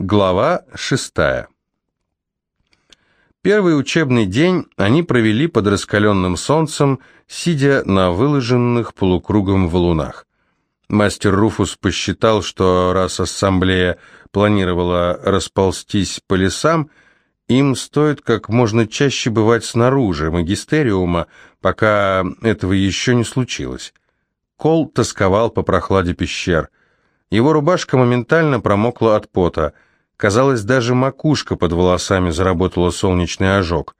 Глава шестая. Первый учебный день они провели под раскаленным солнцем, сидя на выложенных полукругом валунах. Мастер Руфус посчитал, что раз ассамблея планировала расползтись по лесам, им стоит как можно чаще бывать снаружи магистериума, пока этого еще не случилось. Кол тосковал по прохладе пещер. Его рубашка моментально промокла от пота – Казалось, даже макушка под волосами заработала солнечный ожог.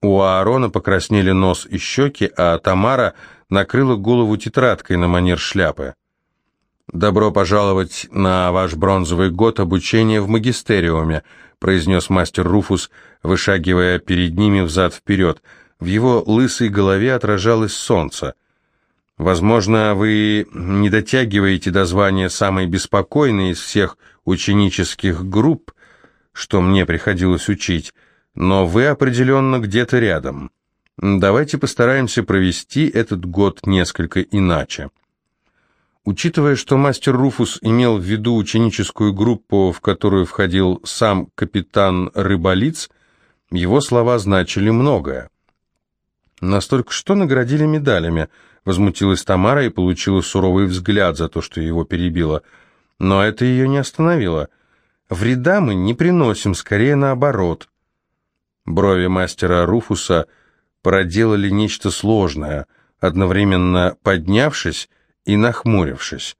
У Аарона покраснели нос и щеки, а Тамара накрыла голову тетрадкой на манер шляпы. «Добро пожаловать на ваш бронзовый год обучения в магистериуме», произнес мастер Руфус, вышагивая перед ними взад-вперед. В его лысой голове отражалось солнце. «Возможно, вы не дотягиваете до звания самой беспокойной из всех ученических групп, что мне приходилось учить, но вы определенно где-то рядом. Давайте постараемся провести этот год несколько иначе. Учитывая, что мастер Руфус имел в виду ученическую группу, в которую входил сам капитан Рыболиц, его слова значили многое. Настолько что наградили медалями, возмутилась Тамара и получила суровый взгляд за то, что его перебило – но это ее не остановило. Вреда мы не приносим, скорее наоборот. Брови мастера Руфуса проделали нечто сложное, одновременно поднявшись и нахмурившись.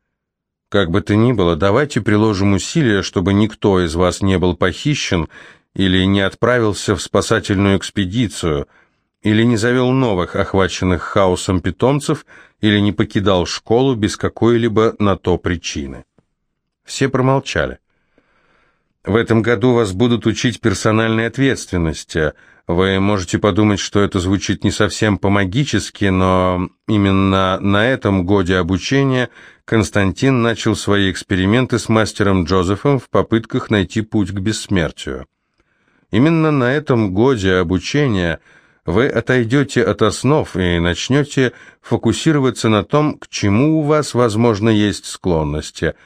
Как бы то ни было, давайте приложим усилия, чтобы никто из вас не был похищен или не отправился в спасательную экспедицию, или не завел новых охваченных хаосом питомцев, или не покидал школу без какой-либо на то причины. Все промолчали. В этом году вас будут учить персональной ответственности. Вы можете подумать, что это звучит не совсем по-магически, но именно на этом годе обучения Константин начал свои эксперименты с мастером Джозефом в попытках найти путь к бессмертию. Именно на этом годе обучения вы отойдете от основ и начнете фокусироваться на том, к чему у вас, возможно, есть склонности –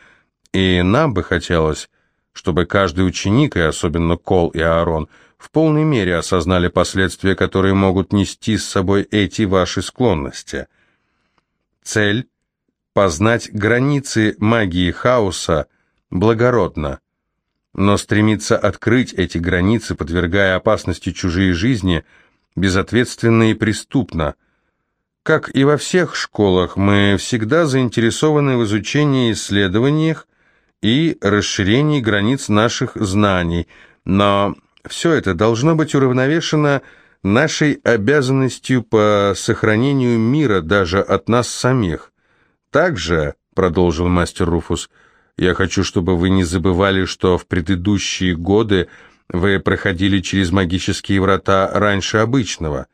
и нам бы хотелось, чтобы каждый ученик, и особенно Кол и Аарон, в полной мере осознали последствия, которые могут нести с собой эти ваши склонности. Цель – познать границы магии хаоса благородно, но стремиться открыть эти границы, подвергая опасности чужие жизни, безответственно и преступно. Как и во всех школах, мы всегда заинтересованы в изучении исследованиях, и расширении границ наших знаний, но все это должно быть уравновешено нашей обязанностью по сохранению мира даже от нас самих. Также, продолжил мастер Руфус, я хочу, чтобы вы не забывали, что в предыдущие годы вы проходили через магические врата раньше обычного.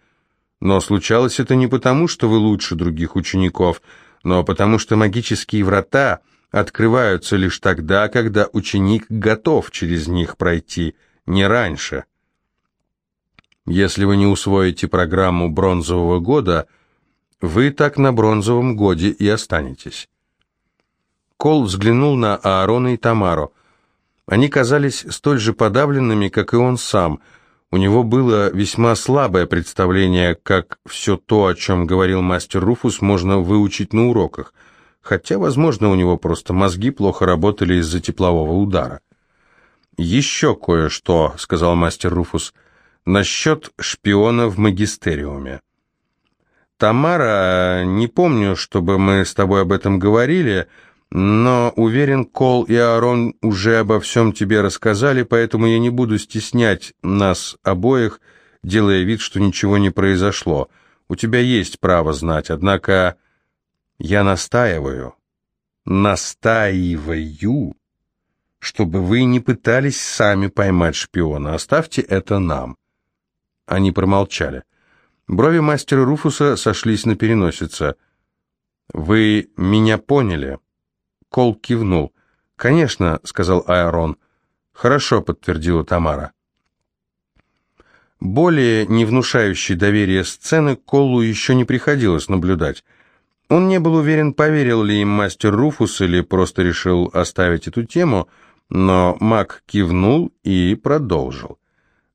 Но случалось это не потому, что вы лучше других учеников, но потому что магические врата открываются лишь тогда, когда ученик готов через них пройти, не раньше. Если вы не усвоите программу бронзового года, вы так на бронзовом годе и останетесь. Кол взглянул на Аарона и Тамару. Они казались столь же подавленными, как и он сам. У него было весьма слабое представление, как все то, о чем говорил мастер Руфус, можно выучить на уроках – хотя, возможно, у него просто мозги плохо работали из-за теплового удара. «Еще кое-что», — сказал мастер Руфус, — «насчет шпиона в магистериуме». «Тамара, не помню, чтобы мы с тобой об этом говорили», но, уверен, Кол и Аарон уже обо всем тебе рассказали, поэтому я не буду стеснять нас обоих, делая вид, что ничего не произошло. У тебя есть право знать, однако я настаиваю, настаиваю, чтобы вы не пытались сами поймать шпиона. Оставьте это нам. Они промолчали. Брови мастера Руфуса сошлись на переносице. «Вы меня поняли?» Кол кивнул. «Конечно», — сказал Айрон. «Хорошо», — подтвердила Тамара. Более не внушающей доверия сцены Колу еще не приходилось наблюдать. Он не был уверен, поверил ли им мастер Руфус или просто решил оставить эту тему, Но маг кивнул и продолжил.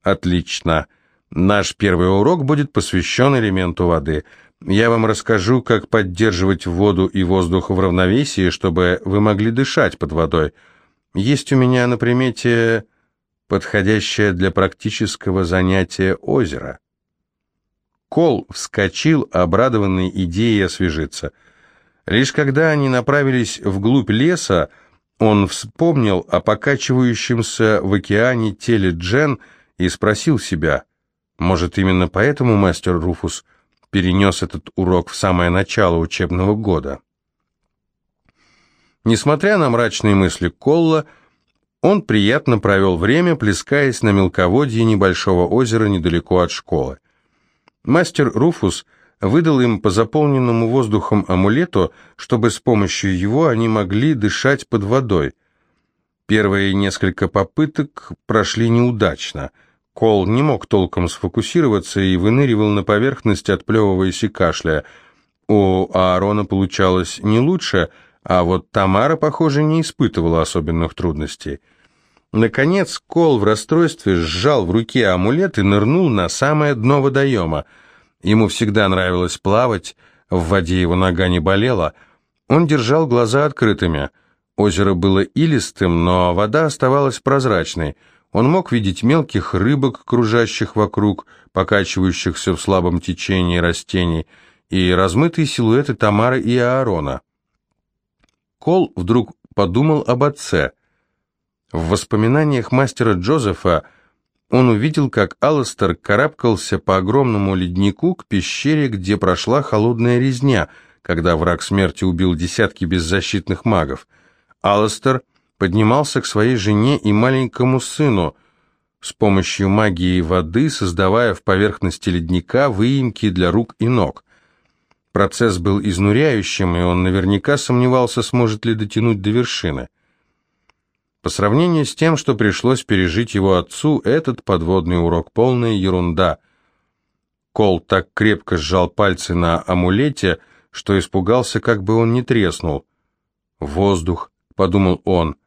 «Отлично. Наш первый урок будет посвящен элементу воды. Я вам расскажу, как поддерживать воду и воздух в равновесии, чтобы вы могли дышать под водой. Есть у меня на примете подходящее для практического занятия озеро». Кол вскочил, обрадованный идеей освежиться. Лишь когда они направились вглубь леса, он вспомнил о покачивающемся в океане теле Джен и спросил себя, может, именно поэтому мастер Руфус перенес этот урок в самое начало учебного года. Несмотря на мрачные мысли Колла, он приятно провел время, плескаясь на мелководье небольшого озера недалеко от школы. Мастер Руфус выдал им по заполненному воздухом амулету, чтобы с помощью его они могли дышать под водой. Первые несколько попыток прошли неудачно. Кол не мог толком сфокусироваться и выныривал на поверхность, отплевываясь и кашляя. У Аарона получалось не лучше, а вот Тамара, похоже, не испытывала особенных трудностей. Наконец Кол в расстройстве сжал в руке амулет и нырнул на самое дно водоема — Ему всегда нравилось плавать, в воде его нога не болела. Он держал глаза открытыми. Озеро было илистым, но вода оставалась прозрачной. Он мог видеть мелких рыбок, кружащих вокруг, покачивающихся в слабом течении растений, и размытые силуэты Тамары и Аарона. Кол вдруг подумал об отце. В воспоминаниях мастера Джозефа он увидел, как Алластер карабкался по огромному леднику к пещере, где прошла холодная резня, когда враг смерти убил десятки беззащитных магов. Алластер поднимался к своей жене и маленькому сыну с помощью магии воды, создавая в поверхности ледника выемки для рук и ног. Процесс был изнуряющим, и он наверняка сомневался, сможет ли дотянуть до вершины. По сравнению с тем, что пришлось пережить его отцу, этот подводный урок полная ерунда. Кол так крепко сжал пальцы на амулете, что испугался, как бы он не треснул. «Воздух», — подумал он.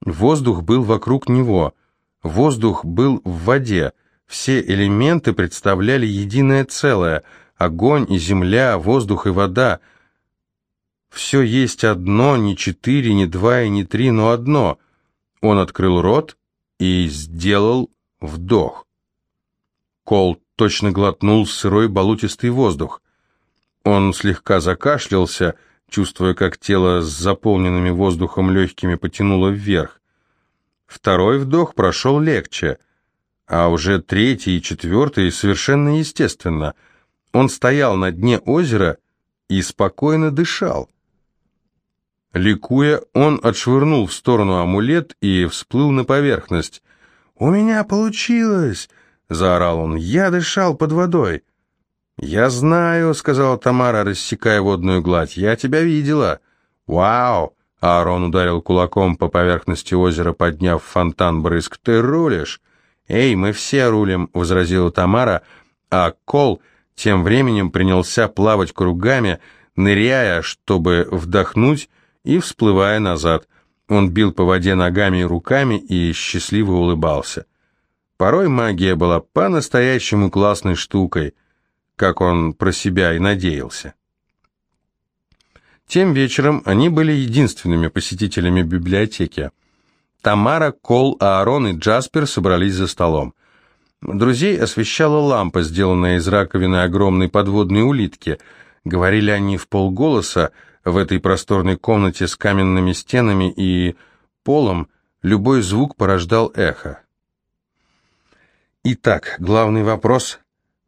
Воздух был вокруг него. Воздух был в воде. Все элементы представляли единое целое. Огонь и земля, воздух и вода. Все есть одно, не четыре, не два и не три, но одно — он открыл рот и сделал вдох. Кол точно глотнул сырой болотистый воздух. Он слегка закашлялся, чувствуя, как тело с заполненными воздухом легкими потянуло вверх. Второй вдох прошел легче, а уже третий и четвертый совершенно естественно. Он стоял на дне озера и спокойно дышал. Ликуя, он отшвырнул в сторону амулет и всплыл на поверхность. «У меня получилось!» — заорал он. «Я дышал под водой!» «Я знаю», — сказала Тамара, рассекая водную гладь. «Я тебя видела». «Вау!» — Аарон ударил кулаком по поверхности озера, подняв фонтан брызг. «Ты рулишь?» «Эй, мы все рулим», — возразила Тамара, а Кол тем временем принялся плавать кругами, ныряя, чтобы вдохнуть и всплывая назад. Он бил по воде ногами и руками и счастливо улыбался. Порой магия была по-настоящему классной штукой, как он про себя и надеялся. Тем вечером они были единственными посетителями библиотеки. Тамара, Кол, Аарон и Джаспер собрались за столом. Друзей освещала лампа, сделанная из раковины огромной подводной улитки. Говорили они в полголоса, в этой просторной комнате с каменными стенами и полом любой звук порождал эхо. Итак, главный вопрос.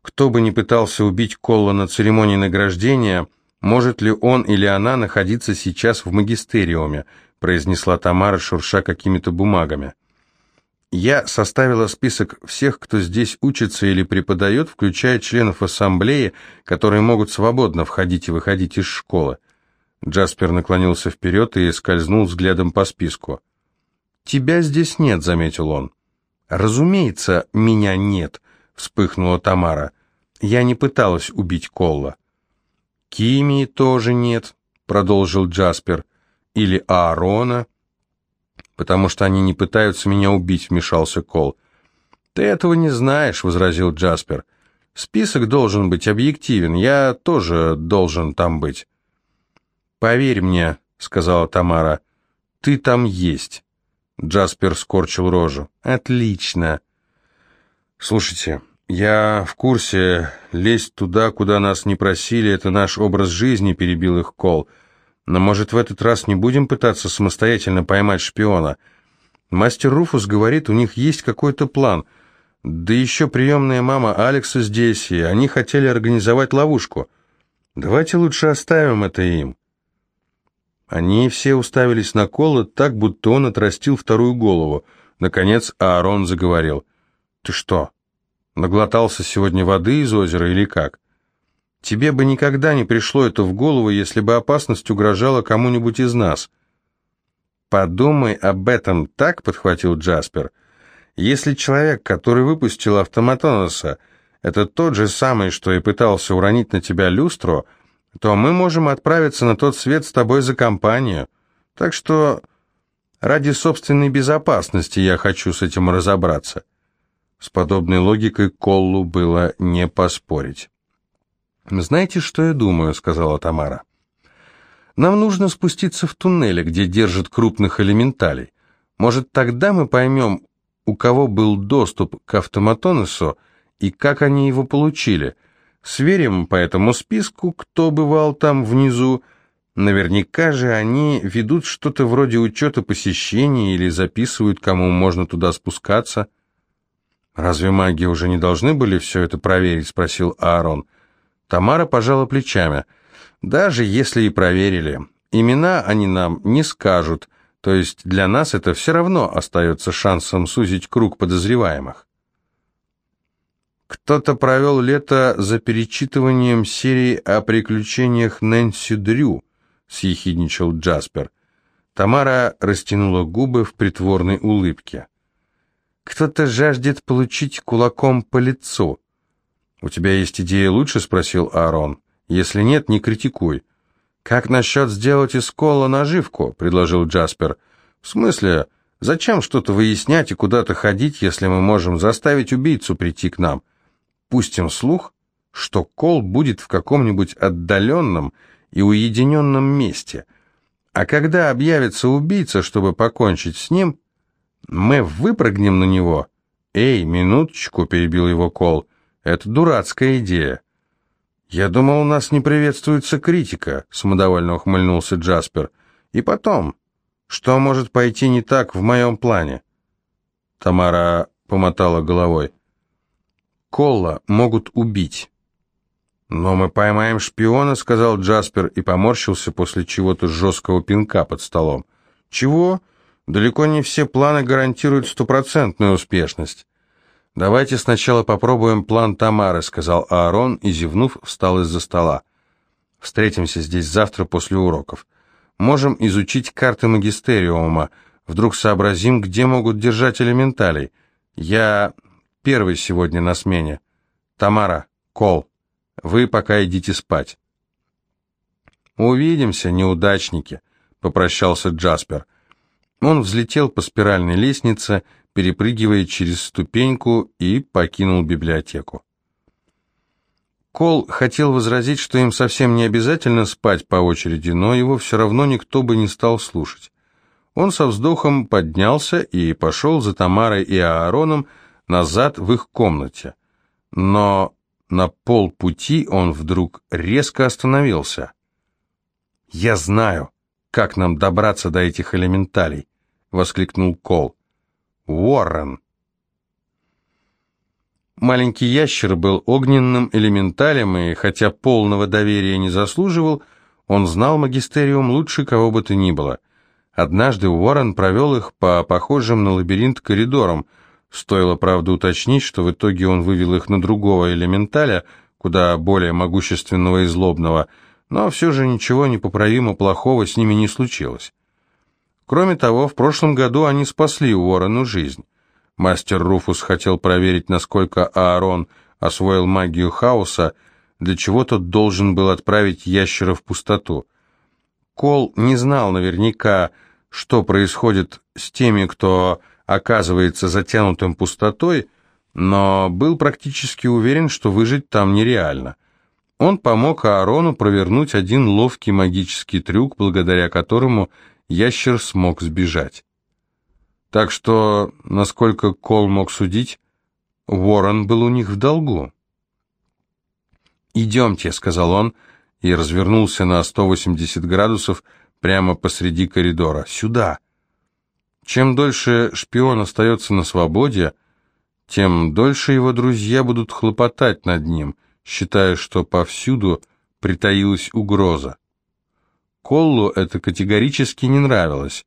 Кто бы ни пытался убить Колла на церемонии награждения, может ли он или она находиться сейчас в магистериуме, произнесла Тамара, шурша какими-то бумагами. Я составила список всех, кто здесь учится или преподает, включая членов ассамблеи, которые могут свободно входить и выходить из школы. Джаспер наклонился вперед и скользнул взглядом по списку. «Тебя здесь нет», — заметил он. «Разумеется, меня нет», — вспыхнула Тамара. «Я не пыталась убить Колла». «Кимии тоже нет», — продолжил Джаспер. «Или Аарона». потому что они не пытаются меня убить», — вмешался Кол. «Ты этого не знаешь», — возразил Джаспер. «Список должен быть объективен, я тоже должен там быть». «Поверь мне», — сказала Тамара, — «ты там есть». Джаспер скорчил рожу. «Отлично». «Слушайте, я в курсе, лезть туда, куда нас не просили, это наш образ жизни», — перебил их Кол. «Но, может, в этот раз не будем пытаться самостоятельно поймать шпиона? Мастер Руфус говорит, у них есть какой-то план. Да еще приемная мама Алекса здесь, и они хотели организовать ловушку. Давайте лучше оставим это им». Они все уставились на Кола так, будто он отрастил вторую голову. Наконец Аарон заговорил. «Ты что, наглотался сегодня воды из озера или как? Тебе бы никогда не пришло это в голову, если бы опасность угрожала кому-нибудь из нас». «Подумай об этом так», — подхватил Джаспер. «Если человек, который выпустил автоматоноса, это тот же самый, что и пытался уронить на тебя люстру», — то мы можем отправиться на тот свет с тобой за компанию. Так что ради собственной безопасности я хочу с этим разобраться». С подобной логикой Коллу было не поспорить. «Знаете, что я думаю?» — сказала Тамара. «Нам нужно спуститься в туннели, где держат крупных элементалей. Может, тогда мы поймем, у кого был доступ к автоматонусу и как они его получили». Сверим по этому списку, кто бывал там внизу. Наверняка же они ведут что-то вроде учета посещений или записывают, кому можно туда спускаться. «Разве маги уже не должны были все это проверить?» — спросил Аарон. Тамара пожала плечами. «Даже если и проверили, имена они нам не скажут, то есть для нас это все равно остается шансом сузить круг подозреваемых». Кто-то провел лето за перечитыванием серии о приключениях Нэнси Дрю, съехидничал Джаспер. Тамара растянула губы в притворной улыбке. «Кто-то жаждет получить кулаком по лицу». «У тебя есть идея лучше?» — спросил Аарон. «Если нет, не критикуй». «Как насчет сделать из кола наживку?» — предложил Джаспер. «В смысле, зачем что-то выяснять и куда-то ходить, если мы можем заставить убийцу прийти к нам? Пустим слух, что Кол будет в каком-нибудь отдаленном и уединенном месте, а когда объявится убийца, чтобы покончить с ним, мы выпрыгнем на него. «Эй, минуточку», — перебил его Кол, — «это дурацкая идея». «Я думал, у нас не приветствуется критика», — самодовольно ухмыльнулся Джаспер. «И потом, что может пойти не так в моем плане?» Тамара помотала головой. Колла могут убить. «Но мы поймаем шпиона», — сказал Джаспер и поморщился после чего-то жесткого пинка под столом. «Чего? Далеко не все планы гарантируют стопроцентную успешность». «Давайте сначала попробуем план Тамары», — сказал Аарон и, зевнув, встал из-за стола. «Встретимся здесь завтра после уроков. Можем изучить карты магистериума. Вдруг сообразим, где могут держать элементалей. Я Первый сегодня на смене. Тамара, Кол, вы пока идите спать. Увидимся, неудачники, попрощался Джаспер. Он взлетел по спиральной лестнице, перепрыгивая через ступеньку и покинул библиотеку. Кол хотел возразить, что им совсем не обязательно спать по очереди, но его все равно никто бы не стал слушать. Он со вздохом поднялся и пошел за Тамарой и Аароном, назад в их комнате. Но на полпути он вдруг резко остановился. «Я знаю, как нам добраться до этих элементалей», — воскликнул Кол. «Уоррен!» Маленький ящер был огненным элементалем, и хотя полного доверия не заслуживал, он знал магистериум лучше кого бы то ни было. Однажды Уоррен провел их по похожим на лабиринт коридорам — Стоило, правда, уточнить, что в итоге он вывел их на другого элементаля, куда более могущественного и злобного, но все же ничего непоправимо плохого с ними не случилось. Кроме того, в прошлом году они спасли Уоррену жизнь. Мастер Руфус хотел проверить, насколько Аарон освоил магию хаоса, для чего тот должен был отправить ящера в пустоту. Кол не знал наверняка, что происходит с теми, кто оказывается затянутым пустотой, но был практически уверен, что выжить там нереально. Он помог Аарону провернуть один ловкий магический трюк, благодаря которому ящер смог сбежать. Так что, насколько Кол мог судить, Уоррен был у них в долгу. «Идемте», — сказал он, и развернулся на 180 градусов прямо посреди коридора. «Сюда!» Чем дольше шпион остается на свободе, тем дольше его друзья будут хлопотать над ним, считая, что повсюду притаилась угроза. Коллу это категорически не нравилось.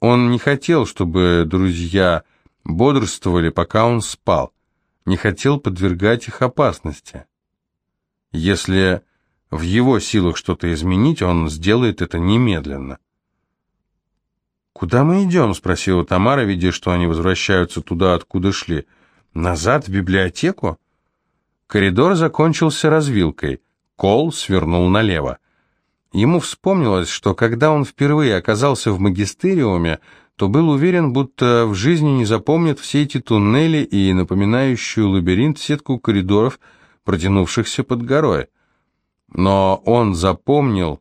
Он не хотел, чтобы друзья бодрствовали, пока он спал, не хотел подвергать их опасности. Если в его силах что-то изменить, он сделает это немедленно. «Куда мы идем?» — спросила Тамара, видя, что они возвращаются туда, откуда шли. «Назад, в библиотеку?» Коридор закончился развилкой. Кол свернул налево. Ему вспомнилось, что когда он впервые оказался в магистериуме, то был уверен, будто в жизни не запомнит все эти туннели и напоминающую лабиринт сетку коридоров, протянувшихся под горой. Но он запомнил,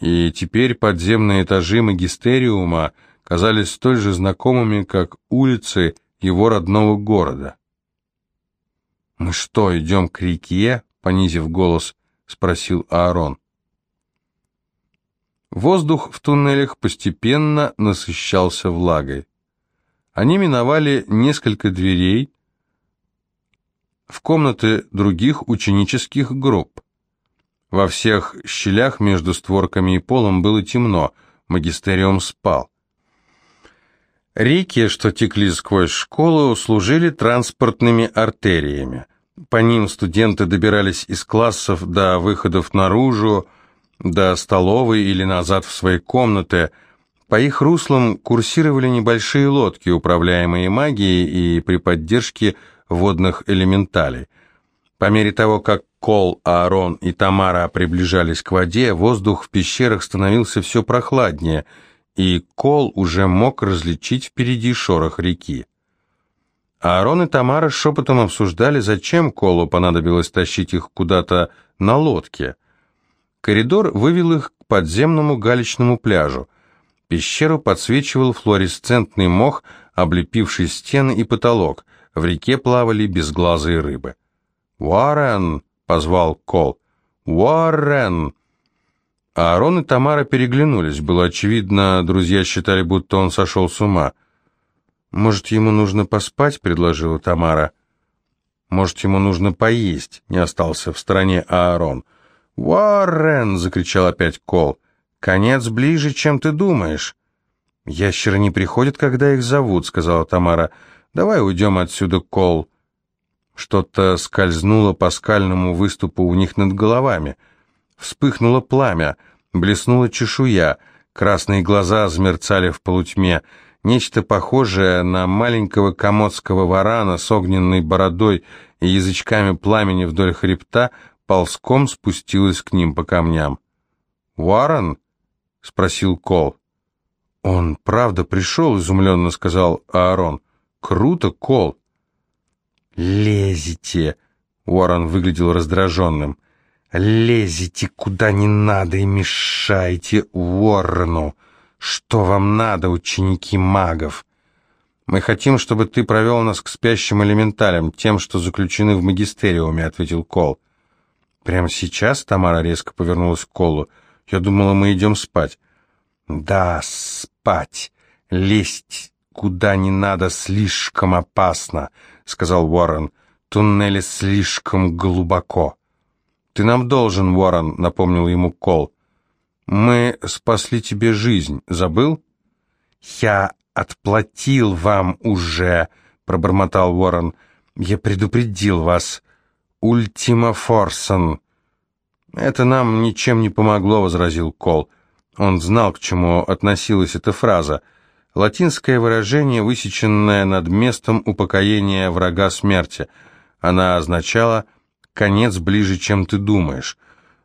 и теперь подземные этажи магистериума казались столь же знакомыми, как улицы его родного города. «Мы что, идем к реке?» — понизив голос, спросил Аарон. Воздух в туннелях постепенно насыщался влагой. Они миновали несколько дверей в комнаты других ученических групп. Во всех щелях между створками и полом было темно, магистериум спал. Реки, что текли сквозь школу, служили транспортными артериями. По ним студенты добирались из классов до выходов наружу, до столовой или назад в свои комнаты. По их руслам курсировали небольшие лодки, управляемые магией и при поддержке водных элементалей. По мере того, как Кол, Аарон и Тамара приближались к воде, воздух в пещерах становился все прохладнее – и Кол уже мог различить впереди шорох реки. Аарон и Тамара шепотом обсуждали, зачем Колу понадобилось тащить их куда-то на лодке. Коридор вывел их к подземному галечному пляжу. Пещеру подсвечивал флуоресцентный мох, облепивший стены и потолок. В реке плавали безглазые рыбы. «Уоррен!» — позвал Кол. «Уоррен!» Аарон и Тамара переглянулись. Было очевидно, друзья считали, будто он сошел с ума. «Может, ему нужно поспать?» — предложила Тамара. «Может, ему нужно поесть?» — не остался в стороне Аарон. «Уоррен!» — закричал опять Кол. «Конец ближе, чем ты думаешь». «Ящеры не приходят, когда их зовут», — сказала Тамара. «Давай уйдем отсюда, Кол». Что-то скользнуло по скальному выступу у них над головами — Вспыхнуло пламя, блеснула чешуя, красные глаза замерцали в полутьме. Нечто похожее на маленького комодского варана с огненной бородой и язычками пламени вдоль хребта ползком спустилось к ним по камням. «Варан?» — спросил Кол. «Он правда пришел?» — изумленно сказал Аарон. «Круто, Кол!» «Лезете!» — Уоррен выглядел раздраженным. Лезете куда не надо и мешаете Уоррену. Что вам надо, ученики магов? Мы хотим, чтобы ты провел нас к спящим элементалям, тем, что заключены в магистериуме, ответил Кол. Прямо сейчас Тамара резко повернулась к Колу. Я думала, мы идем спать. Да, спать. Лезть куда не надо слишком опасно, сказал Уоррен. Туннели слишком глубоко. «Ты нам должен, Уоррен», — напомнил ему Кол. «Мы спасли тебе жизнь. Забыл?» «Я отплатил вам уже», — пробормотал Уоррен. «Я предупредил вас. Ультима Форсон». «Это нам ничем не помогло», — возразил Кол. Он знал, к чему относилась эта фраза. Латинское выражение, высеченное над местом упокоения врага смерти. Она означала конец ближе, чем ты думаешь.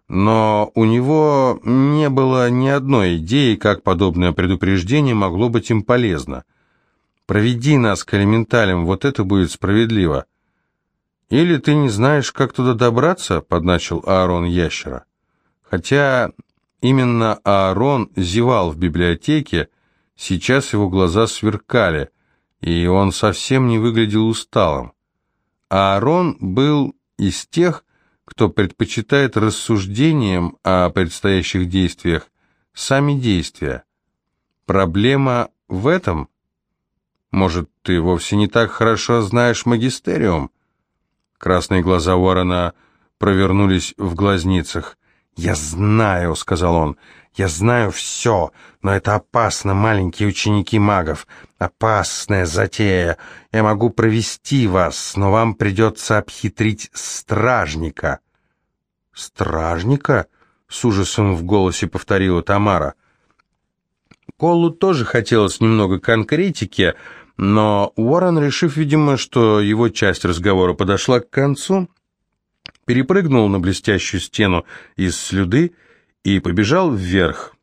Но у него не было ни одной идеи, как подобное предупреждение могло быть им полезно. Проведи нас к элементалям, вот это будет справедливо». «Или ты не знаешь, как туда добраться?» — подначил Аарон ящера. Хотя именно Аарон зевал в библиотеке, сейчас его глаза сверкали, и он совсем не выглядел усталым. Аарон был из тех, кто предпочитает рассуждениям о предстоящих действиях сами действия. Проблема в этом? Может, ты вовсе не так хорошо знаешь магистериум? Красные глаза Уоррена провернулись в глазницах. «Я знаю», — сказал он, — «я знаю все, но это опасно, маленькие ученики магов. Опасная затея. Я могу провести вас, но вам придется обхитрить стражника». «Стражника?» — с ужасом в голосе повторила Тамара. Колу тоже хотелось немного конкретики, но Уоррен, решив, видимо, что его часть разговора подошла к концу, перепрыгнул на блестящую стену из слюды и побежал вверх.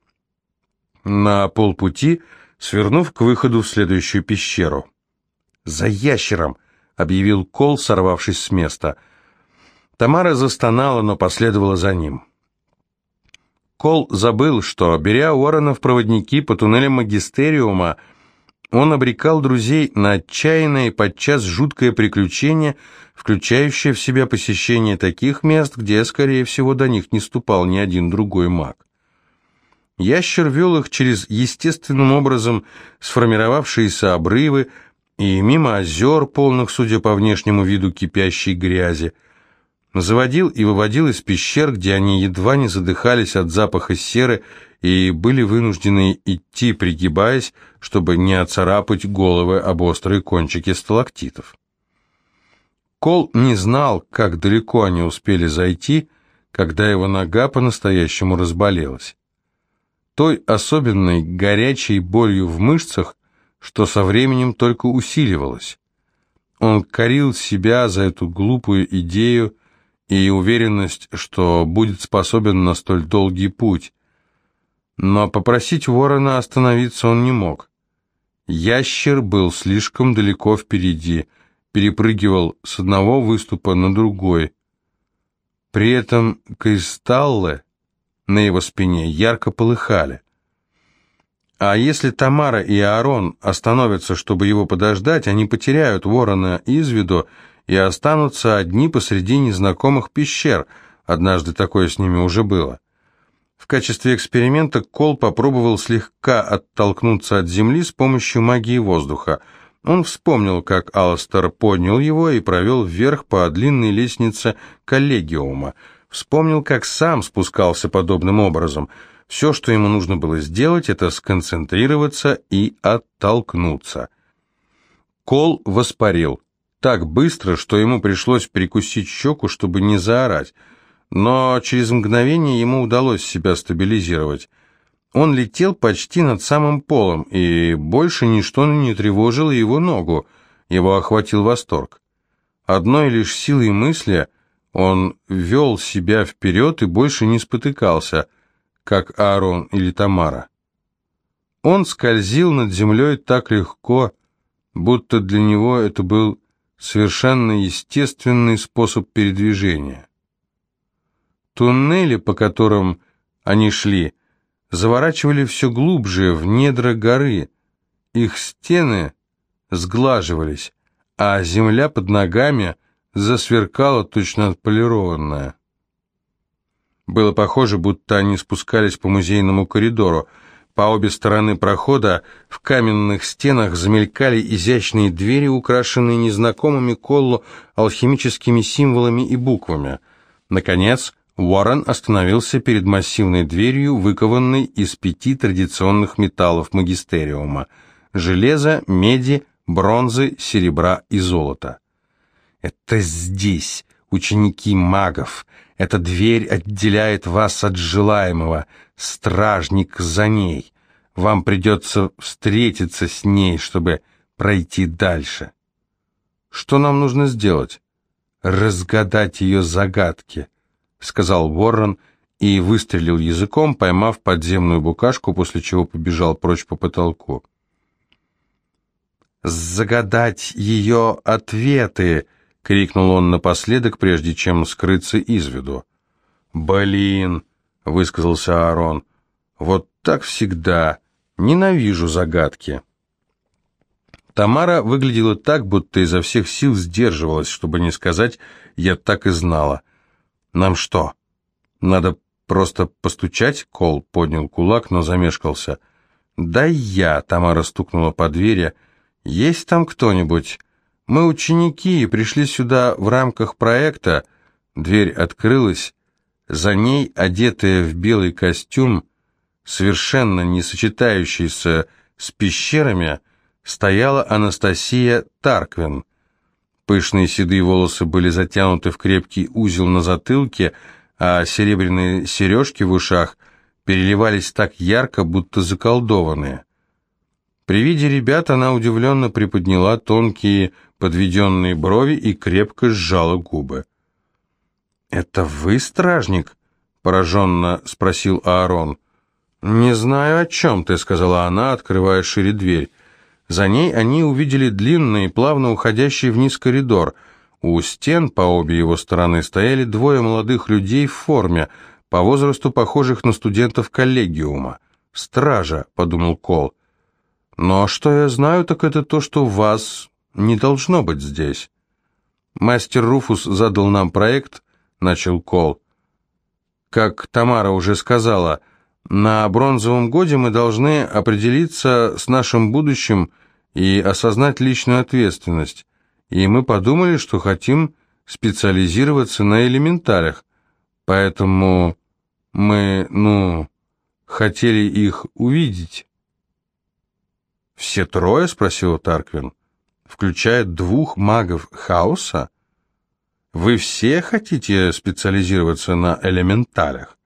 На полпути, свернув к выходу в следующую пещеру. «За ящером!» — объявил Кол, сорвавшись с места. Тамара застонала, но последовала за ним. Кол забыл, что, беря Уоррена в проводники по туннелям Магистериума, он обрекал друзей на отчаянное и подчас жуткое приключение, включающее в себя посещение таких мест, где, скорее всего, до них не ступал ни один другой маг. Ящер вел их через естественным образом сформировавшиеся обрывы и мимо озер, полных, судя по внешнему виду, кипящей грязи, заводил и выводил из пещер, где они едва не задыхались от запаха серы и были вынуждены идти, пригибаясь, чтобы не оцарапать головы об острые кончики сталактитов. Кол не знал, как далеко они успели зайти, когда его нога по-настоящему разболелась. Той особенной горячей болью в мышцах, что со временем только усиливалась. Он корил себя за эту глупую идею и уверенность, что будет способен на столь долгий путь, но попросить ворона остановиться он не мог. Ящер был слишком далеко впереди, перепрыгивал с одного выступа на другой. При этом кристаллы на его спине ярко полыхали. А если Тамара и Аарон остановятся, чтобы его подождать, они потеряют ворона из виду и останутся одни посреди незнакомых пещер. Однажды такое с ними уже было. В качестве эксперимента Кол попробовал слегка оттолкнуться от земли с помощью магии воздуха. Он вспомнил, как Алластер поднял его и провел вверх по длинной лестнице коллегиума. Вспомнил, как сам спускался подобным образом. Все, что ему нужно было сделать, это сконцентрироваться и оттолкнуться. Кол воспарил. Так быстро, что ему пришлось прикусить щеку, чтобы не заорать но через мгновение ему удалось себя стабилизировать. Он летел почти над самым полом, и больше ничто не тревожило его ногу. Его охватил восторг. Одной лишь силой мысли он вел себя вперед и больше не спотыкался, как Аарон или Тамара. Он скользил над землей так легко, будто для него это был совершенно естественный способ передвижения. Туннели, по которым они шли, заворачивали все глубже в недра горы. Их стены сглаживались, а земля под ногами засверкала точно отполированная. Было похоже, будто они спускались по музейному коридору. По обе стороны прохода в каменных стенах замелькали изящные двери, украшенные незнакомыми Коллу алхимическими символами и буквами. Наконец, Уоррен остановился перед массивной дверью, выкованной из пяти традиционных металлов магистериума – железа, меди, бронзы, серебра и золота. «Это здесь, ученики магов. Эта дверь отделяет вас от желаемого. Стражник за ней. Вам придется встретиться с ней, чтобы пройти дальше. Что нам нужно сделать? Разгадать ее загадки» — сказал Ворон и выстрелил языком, поймав подземную букашку, после чего побежал прочь по потолку. загадать ее ответы!» — крикнул он напоследок, прежде чем скрыться из виду. «Блин!» — высказался Аарон. «Вот так всегда. Ненавижу загадки». Тамара выглядела так, будто изо всех сил сдерживалась, чтобы не сказать «я так и знала». «Нам что, надо просто постучать?» Кол поднял кулак, но замешкался. «Да я!» — Тамара стукнула по двери. «Есть там кто-нибудь? Мы ученики и пришли сюда в рамках проекта». Дверь открылась. За ней, одетая в белый костюм, совершенно не сочетающийся с пещерами, стояла Анастасия Тарквин. Пышные седые волосы были затянуты в крепкий узел на затылке, а серебряные сережки в ушах переливались так ярко, будто заколдованные. При виде ребят она удивленно приподняла тонкие подведенные брови и крепко сжала губы. «Это вы, стражник?» — пораженно спросил Аарон. «Не знаю, о чем ты», — сказала она, открывая шире дверь. За ней они увидели длинный, плавно уходящий вниз коридор. У стен по обе его стороны стояли двое молодых людей в форме, по возрасту похожих на студентов коллегиума. «Стража», — подумал Кол. «Но что я знаю, так это то, что вас не должно быть здесь». Мастер Руфус задал нам проект, — начал Кол. «Как Тамара уже сказала, на бронзовом годе мы должны определиться с нашим будущим и осознать личную ответственность. И мы подумали, что хотим специализироваться на элементарях, поэтому мы, ну, хотели их увидеть». «Все трое?» — спросил Тарквин. «Включая двух магов хаоса?» Вы все хотите специализироваться на элементалях?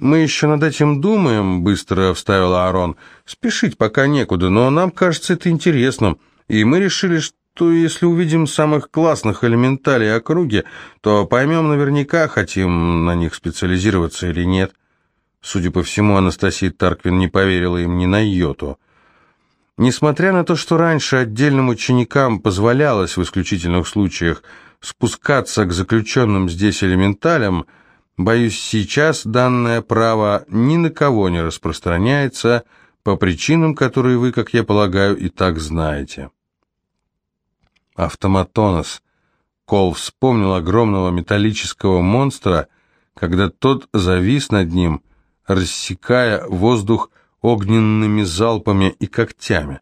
Мы еще над этим думаем, быстро вставил Аарон. Спешить пока некуда, но нам кажется это интересным. И мы решили, что если увидим самых классных элементалей округи, то поймем наверняка, хотим на них специализироваться или нет. Судя по всему, Анастасия Тарквин не поверила им ни на йоту. Несмотря на то, что раньше отдельным ученикам позволялось в исключительных случаях спускаться к заключенным здесь элементалям, боюсь, сейчас данное право ни на кого не распространяется по причинам, которые вы, как я полагаю, и так знаете. Автоматонос. Кол вспомнил огромного металлического монстра, когда тот завис над ним, рассекая воздух огненными залпами и когтями.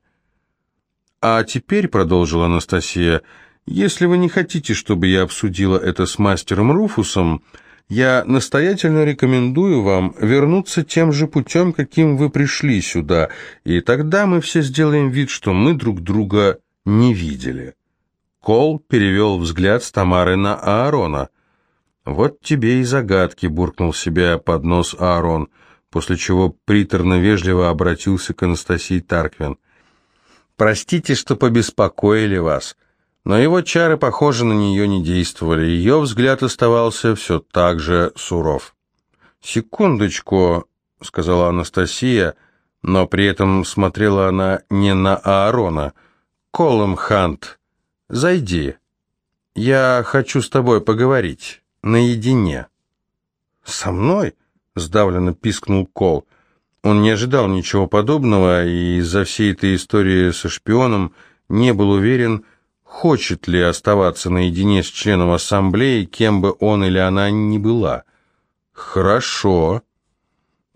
«А теперь», — продолжила Анастасия, — если вы не хотите, чтобы я обсудила это с мастером Руфусом, я настоятельно рекомендую вам вернуться тем же путем, каким вы пришли сюда, и тогда мы все сделаем вид, что мы друг друга не видели». Кол перевел взгляд с Тамары на Аарона. «Вот тебе и загадки», — буркнул себе под нос Аарон, после чего приторно-вежливо обратился к Анастасии Тарквин. «Простите, что побеспокоили вас. Но его чары, похоже, на нее не действовали. Ее взгляд оставался все так же суров. «Секундочку», — сказала Анастасия, но при этом смотрела она не на Аарона. «Колум Хант, зайди. Я хочу с тобой поговорить. Наедине». «Со мной?» — сдавленно пискнул Кол. Он не ожидал ничего подобного и из-за всей этой истории со шпионом не был уверен, хочет ли оставаться наедине с членом ассамблеи, кем бы он или она ни была. «Хорошо».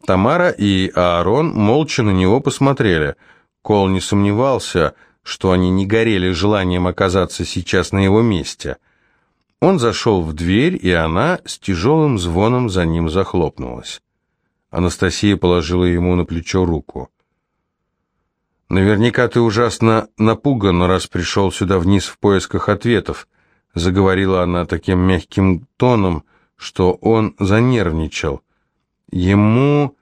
Тамара и Аарон молча на него посмотрели. Кол не сомневался, что они не горели желанием оказаться сейчас на его месте. Он зашел в дверь, и она с тяжелым звоном за ним захлопнулась. Анастасия положила ему на плечо руку. «Наверняка ты ужасно напуган, раз пришел сюда вниз в поисках ответов», заговорила она таким мягким тоном, что он занервничал. Ему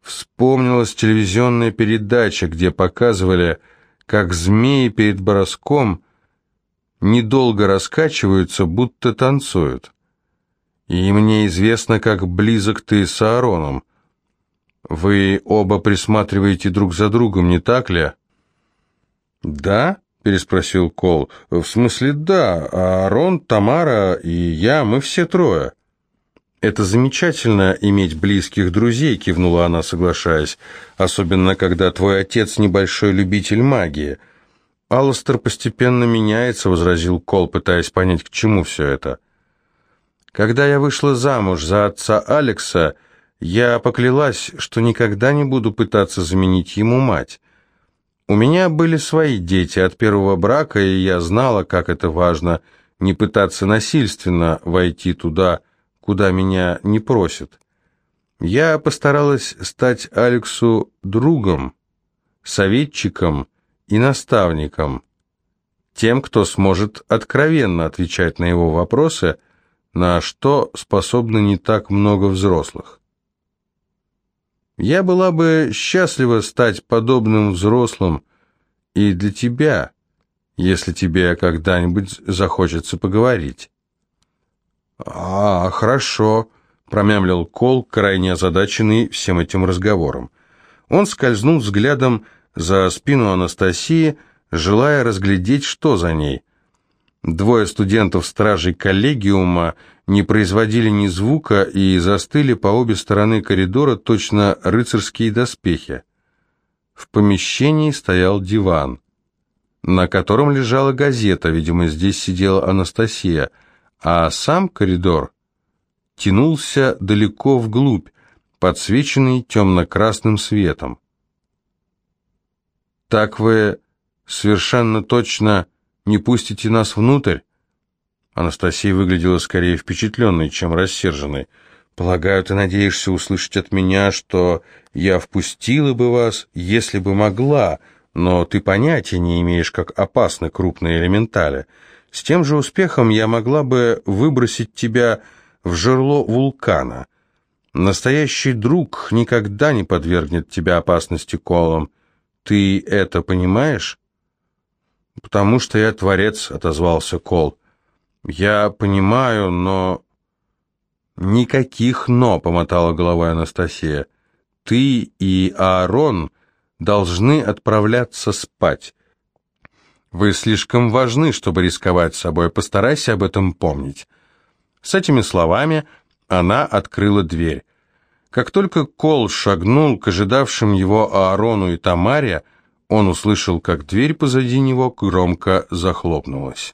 вспомнилась телевизионная передача, где показывали, как змеи перед броском недолго раскачиваются, будто танцуют. И мне известно, как близок ты с Аароном. Вы оба присматриваете друг за другом, не так ли? Да, — переспросил Кол. «В смысле, да. Аарон, Тамара и я, мы все трое». «Это замечательно иметь близких друзей», — кивнула она, соглашаясь, «особенно когда твой отец небольшой любитель магии». «Алластер постепенно меняется», — возразил Кол, пытаясь понять, к чему все это. «Когда я вышла замуж за отца Алекса, я поклялась, что никогда не буду пытаться заменить ему мать. У меня были свои дети от первого брака, и я знала, как это важно не пытаться насильственно войти туда, куда меня не просят. Я постаралась стать Алексу другом, советчиком и наставником, тем, кто сможет откровенно отвечать на его вопросы, на что способны не так много взрослых. Я была бы счастлива стать подобным взрослым и для тебя, если тебе когда-нибудь захочется поговорить. «А, хорошо», — промямлил Кол, крайне озадаченный всем этим разговором. Он скользнул взглядом за спину Анастасии, желая разглядеть, что за ней. Двое студентов-стражей коллегиума не производили ни звука и застыли по обе стороны коридора точно рыцарские доспехи. В помещении стоял диван, на котором лежала газета, видимо, здесь сидела Анастасия, а сам коридор тянулся далеко вглубь, подсвеченный темно-красным светом. «Так вы совершенно точно не пустите нас внутрь?» Анастасия выглядела скорее впечатленной, чем рассерженной. «Полагаю, ты надеешься услышать от меня, что я впустила бы вас, если бы могла, но ты понятия не имеешь, как опасны крупные элементали. С тем же успехом я могла бы выбросить тебя в жерло вулкана. Настоящий друг никогда не подвергнет тебя опасности колом. Ты это понимаешь?» «Потому что я творец», — отозвался Кол. «Я понимаю, но...» «Никаких «но», — помотала головой Анастасия. «Ты и Аарон должны отправляться спать. Вы слишком важны, чтобы рисковать собой. Постарайся об этом помнить». С этими словами она открыла дверь. Как только Кол шагнул к ожидавшим его Аарону и Тамаре, он услышал, как дверь позади него громко захлопнулась.